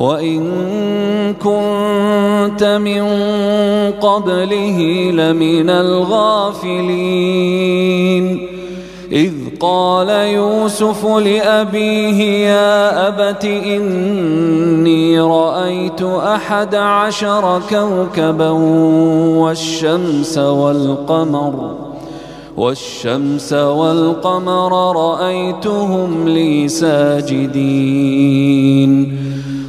وإن كنت من قبله لمن الغافلين. إذ قال يوسف لأبيه يا أبت إني رأيت أحد عشر كوكبا والشمس والقمر والشمس والقمر رأيتهم لي ساجدين.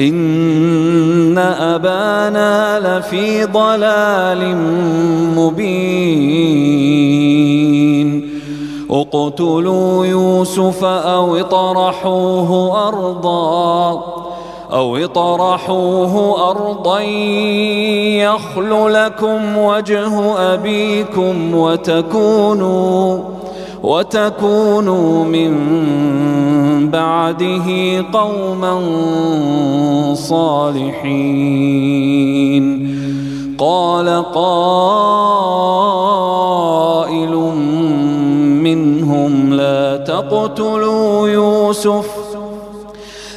إن أبانا لفي ضلال مبين. اقتلوا يوسف أو اطرحوه أرضا أو اطرحوه أرضا يخل لكم وجه أبيكم وتكونوا وتكونوا من بعده قوما صالحين. قال قائل منهم لا تقتلوا يوسف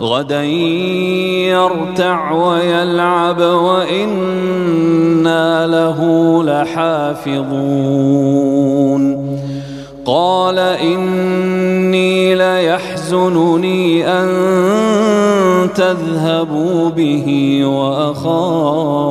غدا يرتع ويلعب وإنا له لحافظون. قال إني ليحزنني أن تذهبوا به وأخاف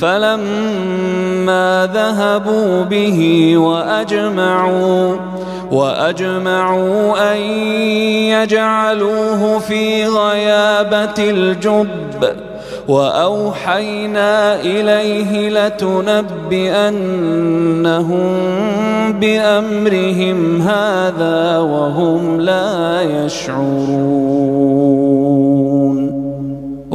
فلما ذهبوا به وأجمعوا وأجمعوا أن يجعلوه في غيابة الجب وأوحينا إليه لتنبئنهم بأمرهم هذا وهم لا يشعرون.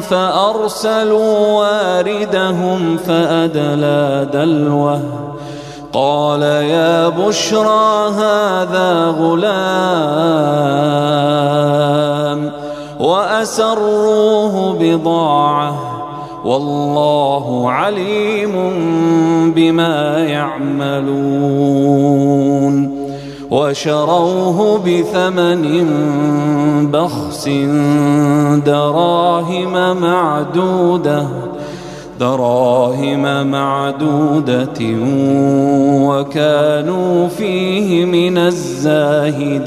فأرسلوا واردهم فأدلى دلوه قال يا بشرى هذا غلام وأسروه بضاعة والله عليم بما يعملون وشروه بثمن بخس دراهم معدودة دراهم معدودة وكانوا فيه من الزاهدين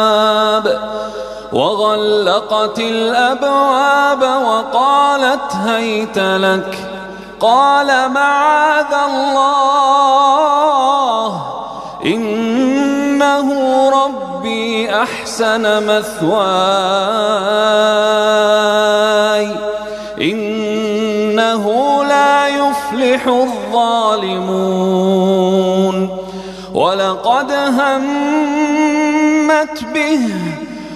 وغلقت الأبواب وقالت هيت لك. قال معاذ الله. إنه ربي أحسن مثواي. إنه لا يفلح الظالمون. ولقد همت به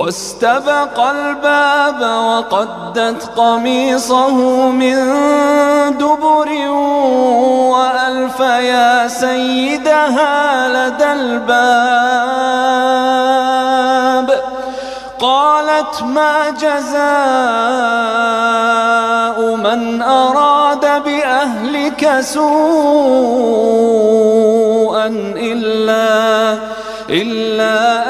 واستبق الباب وقدت قميصه من دبر وألف يا سيدها لدى الباب. قالت ما جزاء من أراد بأهلك سوءا إلا إلا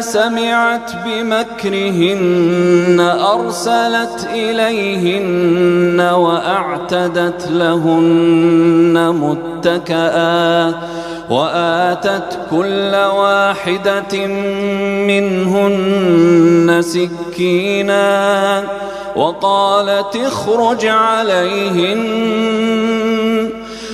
سمعت بمكرهن أرسلت إليهن وأعتدت لهن متكئا وآتت كل واحدة منهن سكينا وقالت اخرج عليهن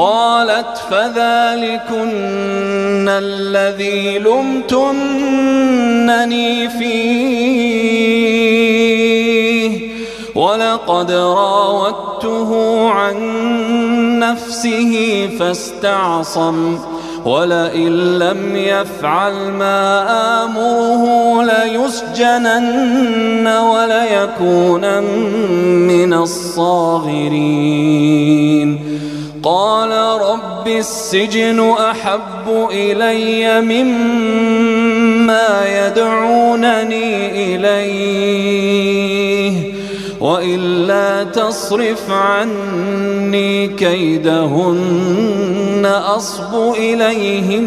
قالت فذلكن الذي لمتنني فيه ولقد راودته عن نفسه فاستعصم ولئن لم يفعل ما آمره ليسجنن وليكون من الصاغرين قال رب السجن أحب إلي مما يدعونني إليه وإلا تصرف عني كيدهن أصب إليهن.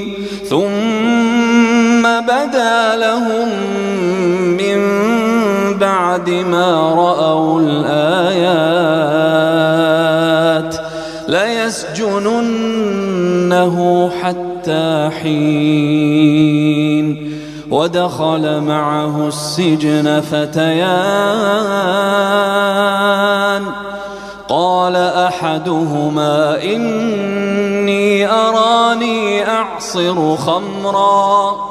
بدا لهم من بعد ما رأوا الآيات ليسجننه حتى حين ودخل معه السجن فتيان قال أحدهما إني أراني أعصر خمرا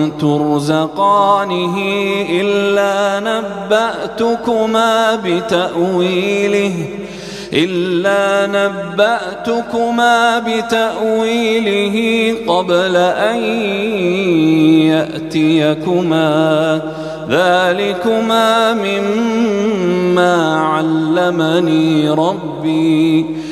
ترزقانه إلا نبأتكما بتأويله إلا نبأتكما بتأويله قبل أن يأتيكما. ذلكما مما علمني ربي.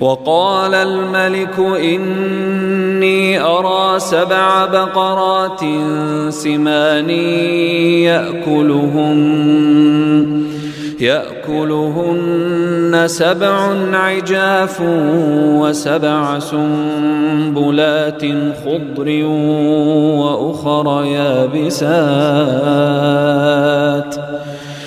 وقال الملك إني أرى سبع بقرات سمان يأكلهن يأكلهن سبع عجاف وسبع سنبلات خضر وأخر يابسات.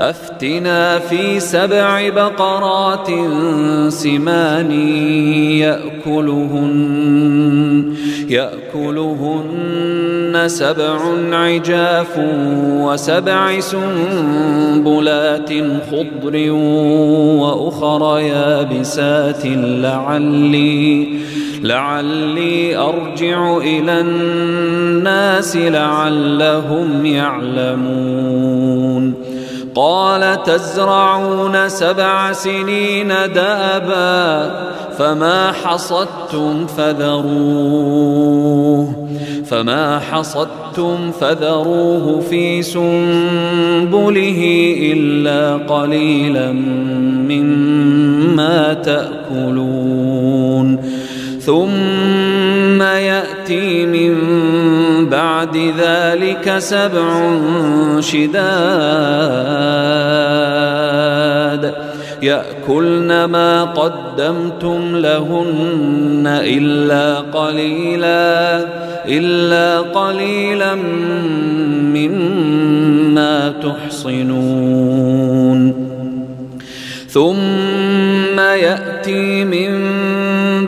أفتنا في سبع بقرات سمان يأكلهن يأكلهن سبع عجاف وسبع سنبلات خضر وأخر يابسات لعلي لعلي أرجع إلى الناس لعلهم يعلمون. قال تزرعون سبع سنين دأبا فما حصدتم فذروه فما حصدتم فذروه في سنبله إلا قليلا مما تأكلون ثم يأتي من بعد ذلك سبع شداد يأكلن ما قدمتم لهن إلا قليلا إلا قليلا مما تحصنون. ثم يأتي من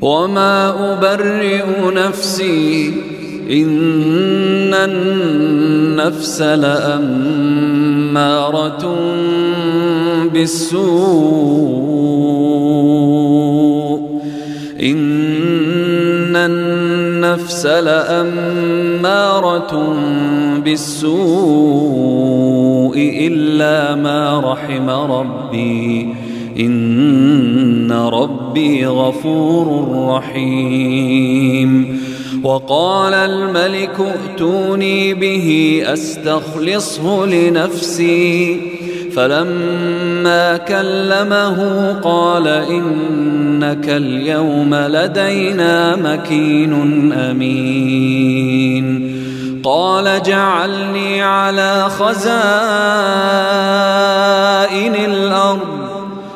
وما أبرئ نفسي إن النفس لأمارة بالسوء إن النفس لأمارة بالسوء إلا ما رحم ربي إن ربي غفور رحيم. وقال الملك ائتوني به أستخلصه لنفسي. فلما كلمه قال إنك اليوم لدينا مكين أمين. قال جعلني على خزائن الأرض.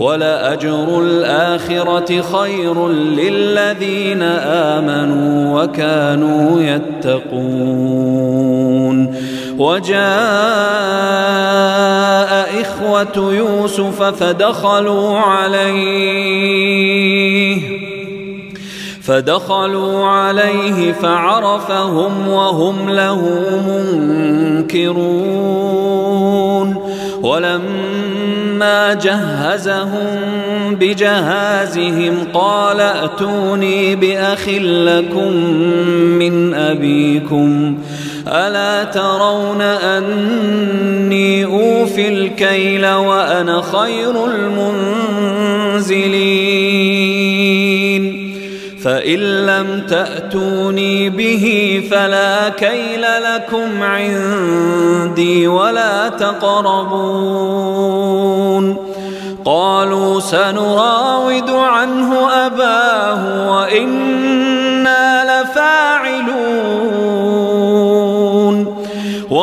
ولأجر الآخرة خير للذين آمنوا وكانوا يتقون وجاء إخوة يوسف فدخلوا عليه فدخلوا عليه فعرفهم وهم له منكرون ولما جهزهم بجهازهم قال ائتوني باخ لكم من ابيكم الا ترون اني اوفي الكيل وأنا خير المنزلين فإن لم تأتوني به فلا كيل لكم عندي ولا تقربون. قالوا سنراود عنه أباه وإنا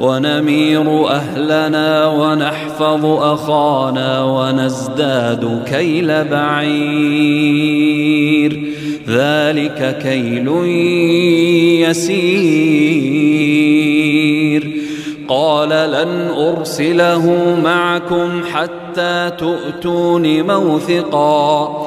ونمير أهلنا ونحفظ أخانا ونزداد كيل بعير. ذلك كيل يسير. قال لن أرسله معكم حتى تؤتون موثقا.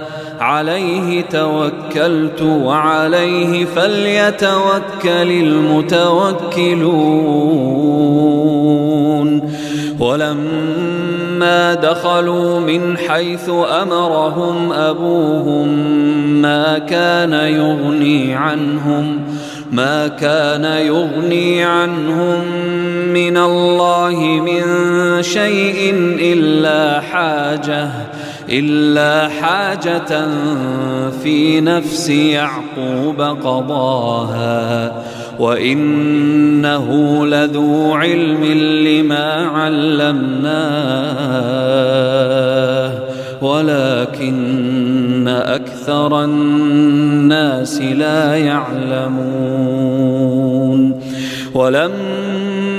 عليه توكلت وعليه فليتوكل المتوكلون. ولما دخلوا من حيث أمرهم أبوهم ما كان يغني عنهم ما كان يغني عنهم من الله من شيء إلا حاجة. إلا حاجة في نفس يعقوب قضاها وإنه لذو علم لما علمناه ولكن أكثر الناس لا يعلمون. ولما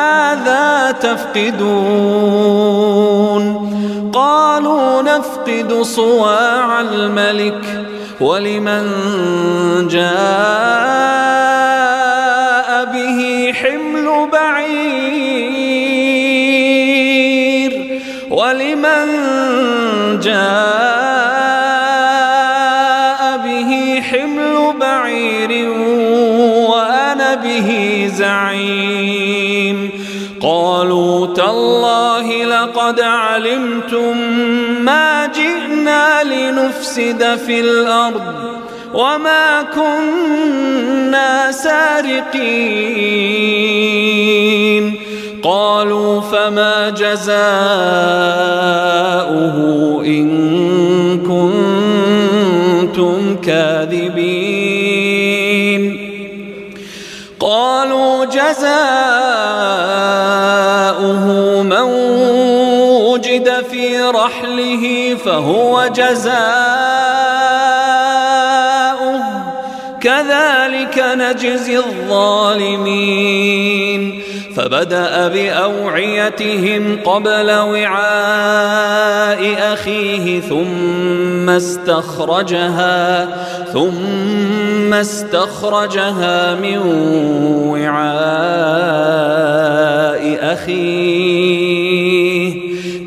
ماذا تفقدون؟ قالوا نفقد صواع الملك ولمن جاء به حمل بعير ولمن جاء لقد علمتم ما جئنا لنفسد في الأرض وما كنا سارقين. قالوا فما جزاؤه إن كنتم كاذبين. وجد في رحله فهو جزاؤه كذلك نجزي الظالمين. فبدأ بأوعيتهم قبل وعاء أخيه ثم استخرجها ثم استخرجها من وعاء أخيه.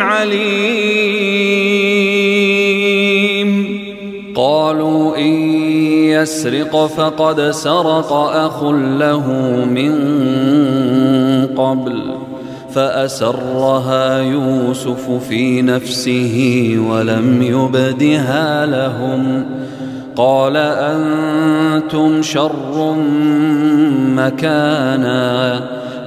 عليم. قالوا إن يسرق فقد سرق أخ له من قبل فأسرها يوسف في نفسه ولم يبدها لهم. قال أنتم شر مكانا.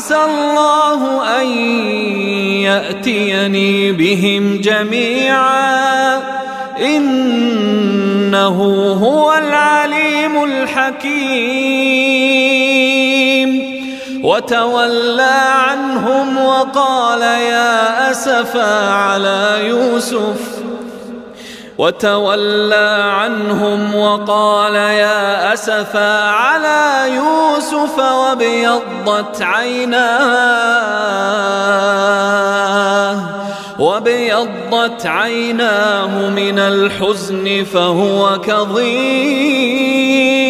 عسى الله أن يأتيني بهم جميعا. إنه هو العليم الحكيم. وتولى عنهم وقال يا أسفا على يوسف. وتولى عنهم وقال يا أسفا على يوسف وابيضت عيناه وابيضت عيناه من الحزن فهو كظيم.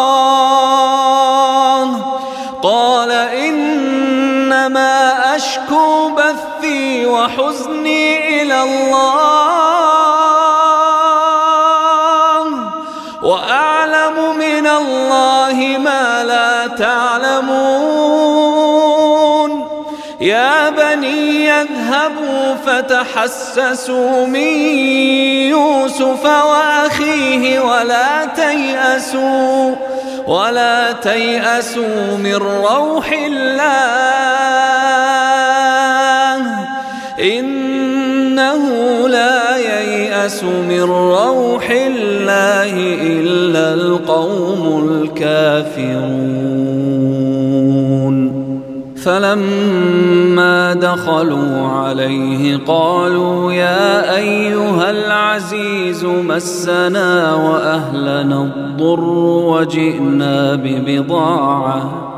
وحزني إلى الله. وأعلم من الله ما لا تعلمون. يا بني يذهبوا فتحسسوا من يوسف وأخيه ولا تيأسوا ولا تيأسوا من روح الله. ييأس من روح الله إلا القوم الكافرون. فلما دخلوا عليه قالوا يا أيها العزيز مسنا وأهلنا الضر وجئنا ببضاعة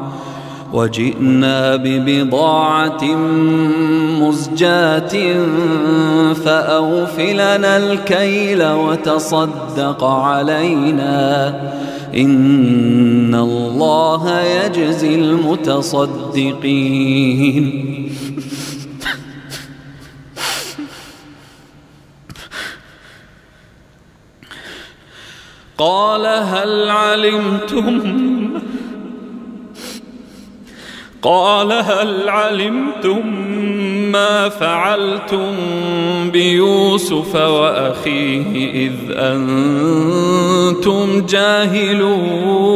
وجئنا ببضاعة مزجاة فأوفلنا الكيل وتصدق علينا. إن الله يجزي المتصدقين. قال هل علمتم قال هل علمتم ما فعلتم بيوسف وأخيه إذ أنتم جاهلون؟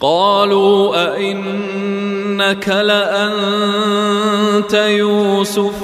قالوا أئنك لأنت يوسف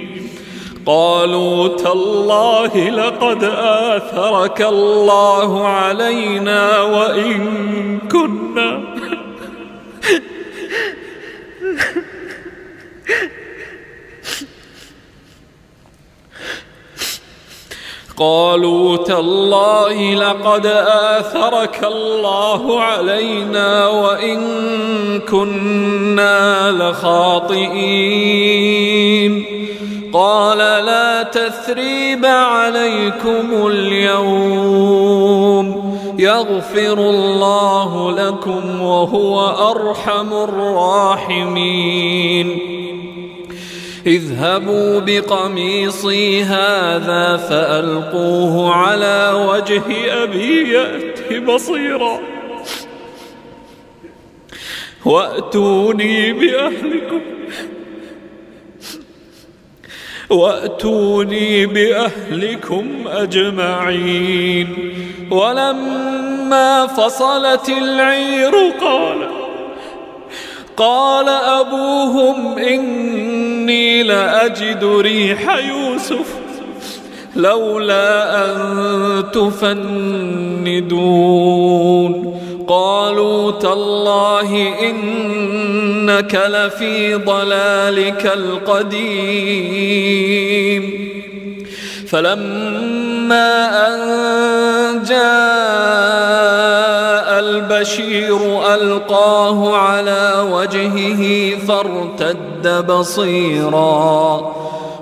قالوا تالله لقد آثرك الله علينا وإن كنا قالوا تالله لقد آثرك الله علينا وإن كنا لخاطئين. قال لا تثريب عليكم اليوم. يغفر الله لكم وهو أرحم الراحمين. اذهبوا بقميصي هذا فألقوه على وجه أبي يأت بصيرا. وأتوني بأهلكم. وأتوني بأهلكم أجمعين. ولما فصلت العير قال قال أبوهم إني لأجد ريح يوسف لولا أن تفندون. قالوا تالله إنك لفي ضلالك القديم. فلما أن جاء البشير ألقاه على وجهه فارتد بصيراً.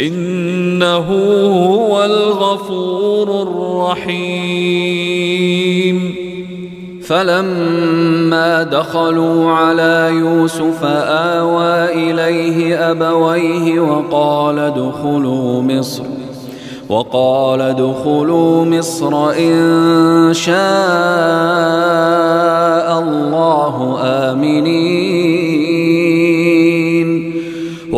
إنه هو الغفور الرحيم. فلما دخلوا على يوسف آوى إليه أبويه وقال ادخلوا مصر وقال ادخلوا مصر إن شاء الله آمنين.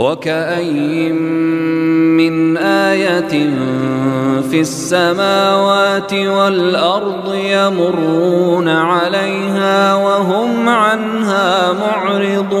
وكأي من آية في السماوات والأرض يمرون عليها وهم عنها معرضون.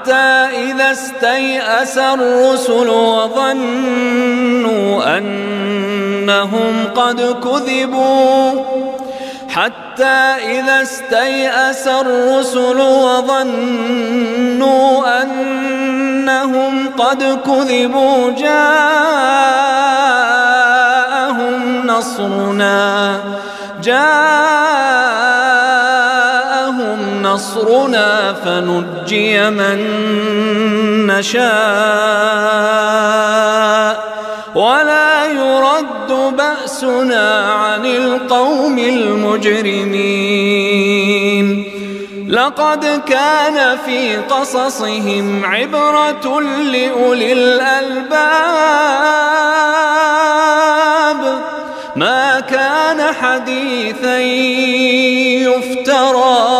حتى إذا استيأس الرسل وظنوا أنهم قد كذبوا. حتى إذا استيأس الرسل وظنوا أنهم قد كذبوا جاءهم نصرنا جاءهم نصرنا فنجي من نشاء. ولا يرد بأسنا عن القوم المجرمين. لقد كان في قصصهم عبرة لأولي الألباب. ما كان حديثا يفترى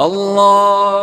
الله